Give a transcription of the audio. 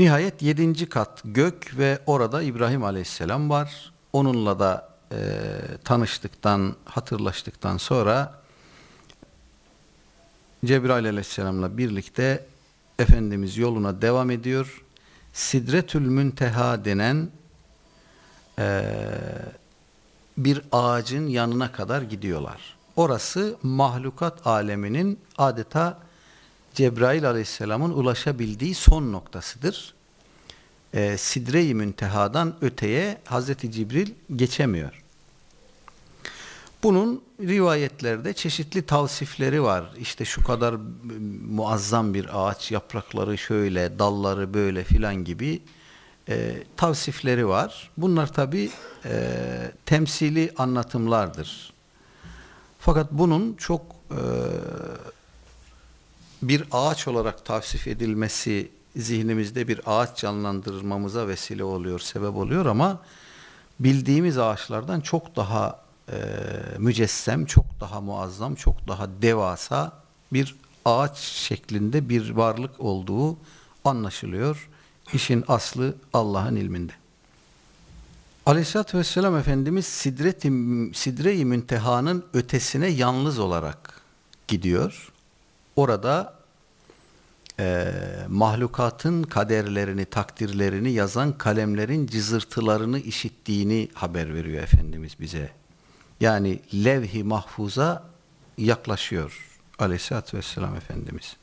Nihayet yedinci kat gök ve orada İbrahim Aleyhisselam var. Onunla da e, tanıştıktan, hatırlaştıktan sonra Cebrail Aleyhisselam'la birlikte Efendimiz yoluna devam ediyor. Sidretül Münteha denen e, bir ağacın yanına kadar gidiyorlar. Orası mahlukat aleminin adeta Cebrail aleyhisselamın ulaşabildiği son noktasıdır. E, Sidre-i Münteha'dan öteye Hazreti Cibril geçemiyor. Bunun rivayetlerde çeşitli tavsifleri var. İşte şu kadar muazzam bir ağaç, yaprakları şöyle, dalları böyle filan gibi e, tavsifleri var. Bunlar tabi e, temsili anlatımlardır. Fakat bunun çok e, bir ağaç olarak tavsif edilmesi zihnimizde bir ağaç canlandırmamıza vesile oluyor, sebep oluyor ama bildiğimiz ağaçlardan çok daha e, mücessem, çok daha muazzam, çok daha devasa bir ağaç şeklinde bir varlık olduğu anlaşılıyor. İşin aslı Allah'ın ilminde. Aleyhisselatü Vesselam Efendimiz Sidret-i, Sidre-i Münteha'nın ötesine yalnız olarak gidiyor. Orada e, mahlukatın kaderlerini, takdirlerini yazan kalemlerin cızırtılarını işittiğini haber veriyor Efendimiz bize. Yani levh-i mahfuza yaklaşıyor Aleyhisselatü Vesselam Efendimiz.